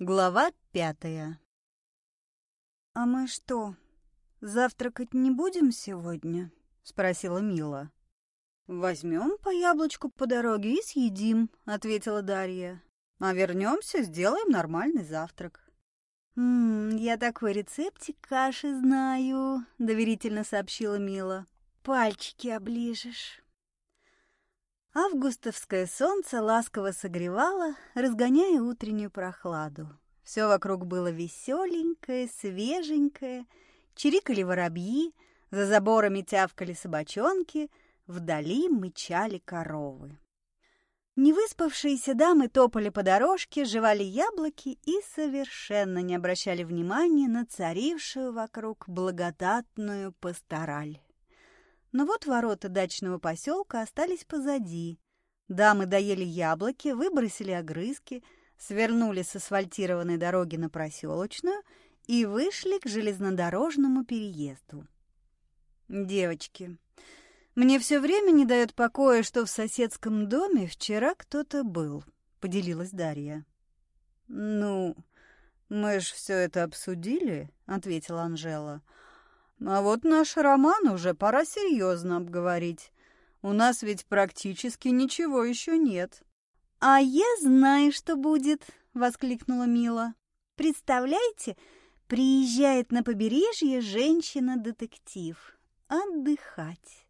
Глава пятая. «А мы что, завтракать не будем сегодня?» — спросила Мила. «Возьмем по яблочку по дороге и съедим», — ответила Дарья. «А вернемся, сделаем нормальный завтрак». «М -м, «Я такой рецептик каши знаю», — доверительно сообщила Мила. «Пальчики оближешь». Августовское солнце ласково согревало, разгоняя утреннюю прохладу. Все вокруг было веселенькое, свеженькое, чирикали воробьи, за заборами тявкали собачонки, вдали мычали коровы. Невыспавшиеся дамы топали по дорожке, жевали яблоки и совершенно не обращали внимания на царившую вокруг благодатную пастораль. Но вот ворота дачного поселка остались позади. Дамы доели яблоки, выбросили огрызки, свернули с асфальтированной дороги на проселочную и вышли к железнодорожному переезду. «Девочки, мне все время не дает покоя, что в соседском доме вчера кто-то был», — поделилась Дарья. «Ну, мы ж все это обсудили», — ответила Анжела. «Анжела». А вот наш роман уже пора серьезно обговорить. У нас ведь практически ничего еще нет. «А я знаю, что будет!» — воскликнула Мила. «Представляете, приезжает на побережье женщина-детектив. Отдыхать.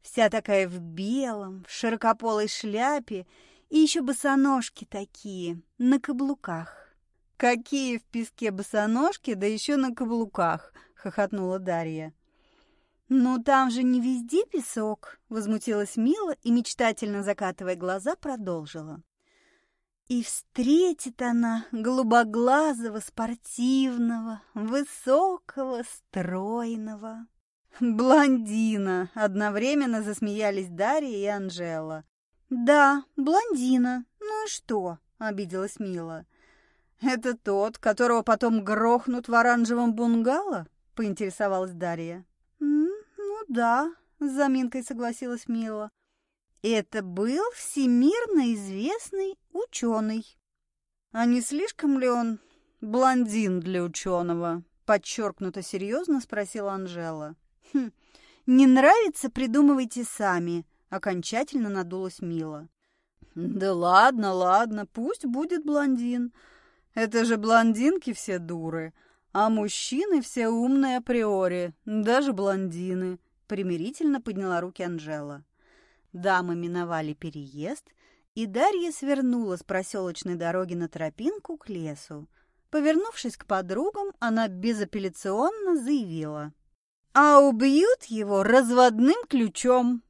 Вся такая в белом, в широкополой шляпе и еще босоножки такие, на каблуках». «Какие в песке босоножки, да еще на каблуках!» Хохотнула Дарья. «Ну, там же не везде песок», — возмутилась Мила и, мечтательно закатывая глаза, продолжила. И встретит она голубоглазого, спортивного, высокого, стройного. «Блондина!» — одновременно засмеялись Дарья и Анжела. «Да, блондина. Ну и что?» — обиделась Мила. «Это тот, которого потом грохнут в оранжевом бунгало?» — поинтересовалась Дарья. «Ну да», — с заминкой согласилась Мила. «Это был всемирно известный ученый». «А не слишком ли он блондин для ученого?» — подчеркнуто серьезно спросила Анжела. «Хм, не нравится, придумывайте сами», — окончательно надулась Мила. «Да ладно, ладно, пусть будет блондин. Это же блондинки все дуры. А мужчины все умные априори, даже блондины. Примирительно подняла руки Анжела. Дамы миновали переезд, и Дарья свернула с проселочной дороги на тропинку к лесу. Повернувшись к подругам, она безапелляционно заявила. «А убьют его разводным ключом!»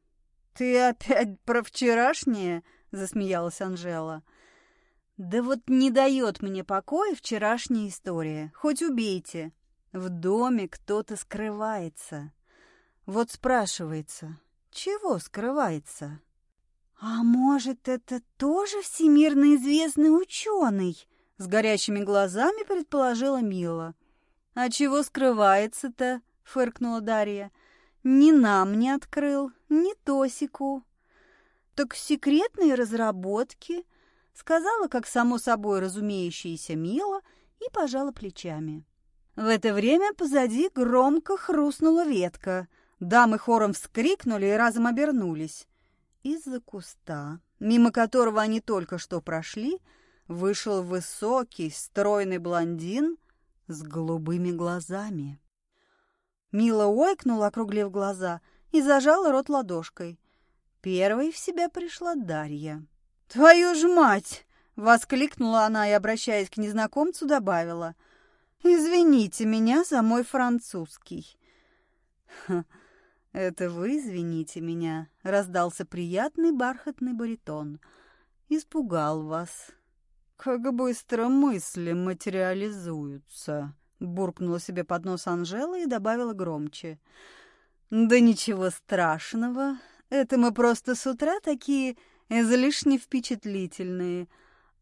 «Ты опять про вчерашнее?» — засмеялась Анжела. Да вот не дает мне покоя вчерашняя история. Хоть убейте. В доме кто-то скрывается. Вот спрашивается, чего скрывается? А может, это тоже всемирно известный ученый? С горящими глазами предположила Мила. А чего скрывается-то? Фыркнула Дарья. Ни нам не открыл, ни Тосику. Так секретные разработки — сказала, как само собой разумеющаяся Мила, и пожала плечами. В это время позади громко хрустнула ветка. Дамы хором вскрикнули и разом обернулись. Из-за куста, мимо которого они только что прошли, вышел высокий, стройный блондин с голубыми глазами. Мила ойкнула, округлив глаза, и зажала рот ладошкой. Первой в себя пришла Дарья. «Твою ж мать!» — воскликнула она и, обращаясь к незнакомцу, добавила. «Извините меня за мой французский». «Это вы извините меня», — раздался приятный бархатный баритон. «Испугал вас». «Как быстро мысли материализуются», — буркнула себе под нос Анжела и добавила громче. «Да ничего страшного. Это мы просто с утра такие излишне впечатлительные.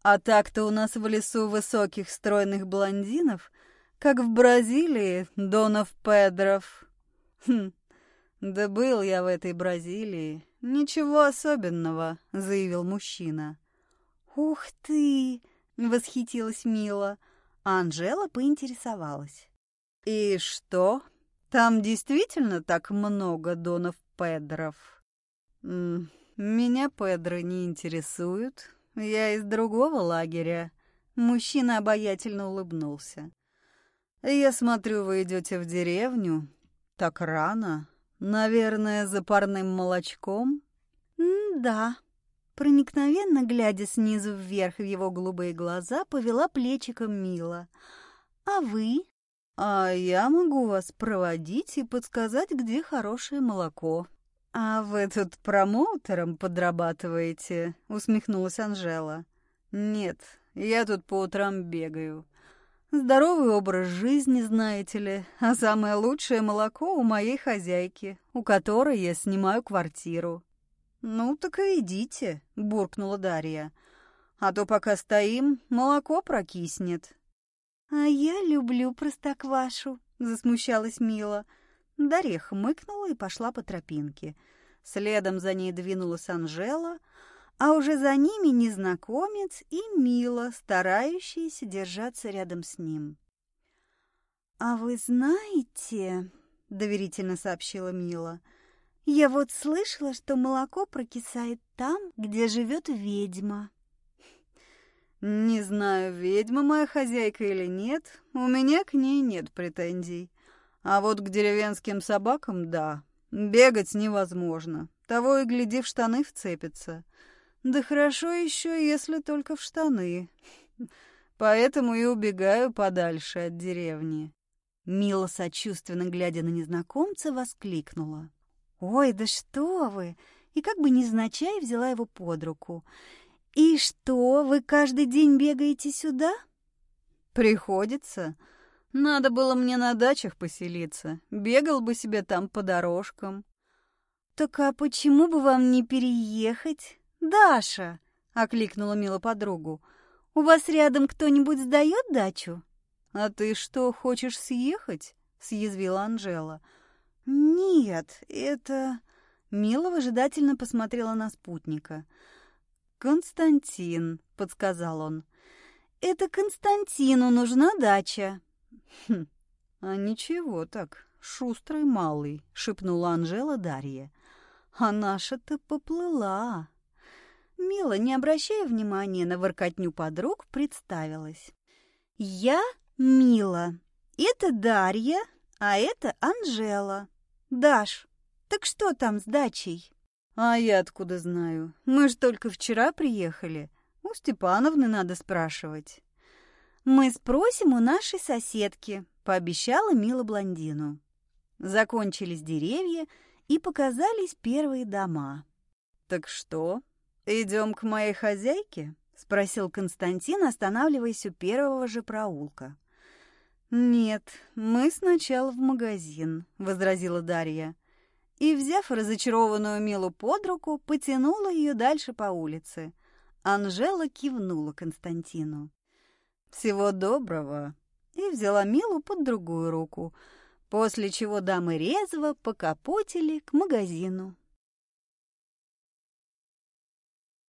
А так-то у нас в лесу высоких стройных блондинов, как в Бразилии Донов Педров. Хм, да был я в этой Бразилии. Ничего особенного, заявил мужчина. Ух ты, восхитилась Мила. Анжела поинтересовалась. «И что? Там действительно так много донов Педров?» «Меня Педры не интересуют. Я из другого лагеря». Мужчина обаятельно улыбнулся. «Я смотрю, вы идете в деревню. Так рано. Наверное, за парным молочком?» «Да». Проникновенно, глядя снизу вверх в его голубые глаза, повела плечиком Мила. «А вы?» «А я могу вас проводить и подсказать, где хорошее молоко». «А вы тут промоутером подрабатываете?» — усмехнулась Анжела. «Нет, я тут по утрам бегаю. Здоровый образ жизни, знаете ли, а самое лучшее молоко у моей хозяйки, у которой я снимаю квартиру. «Ну, так и идите», — буркнула Дарья. «А то пока стоим, молоко прокиснет». «А я люблю простоквашу», — засмущалась Мила. Дарья хмыкнула и пошла по тропинке. Следом за ней двинулась Анжела, а уже за ними незнакомец и Мила, старающиеся держаться рядом с ним. «А вы знаете...» — доверительно сообщила Мила — я вот слышала, что молоко прокисает там, где живет ведьма. Не знаю, ведьма моя хозяйка или нет, у меня к ней нет претензий. А вот к деревенским собакам — да. Бегать невозможно. Того и гляди, в штаны вцепится. Да хорошо еще, если только в штаны. Поэтому и убегаю подальше от деревни. Мила, сочувственно глядя на незнакомца, воскликнула. «Ой, да что вы!» И как бы незначай взяла его под руку. «И что, вы каждый день бегаете сюда?» «Приходится. Надо было мне на дачах поселиться. Бегал бы себе там по дорожкам». «Так а почему бы вам не переехать? Даша!» — окликнула Мила подругу. «У вас рядом кто-нибудь сдает дачу?» «А ты что, хочешь съехать?» — съязвила Анжела. — «Нет, это...» Мила выжидательно посмотрела на спутника. «Константин», — подсказал он. «Это Константину нужна дача». «Хм, а ничего так, шустрый малый», — шепнула Анжела Дарье. «А наша-то поплыла». Мила, не обращая внимания на воркотню подруг, представилась. «Я Мила, это Дарья, а это Анжела». «Даш, так что там с дачей?» «А я откуда знаю? Мы ж только вчера приехали. У Степановны надо спрашивать». «Мы спросим у нашей соседки», — пообещала Мила блондину. Закончились деревья, и показались первые дома. «Так что, идем к моей хозяйке?» — спросил Константин, останавливаясь у первого же проулка. «Нет, мы сначала в магазин», — возразила Дарья. И, взяв разочарованную Милу под руку, потянула ее дальше по улице. Анжела кивнула Константину. «Всего доброго!» и взяла Милу под другую руку, после чего дамы резво покопотили к магазину.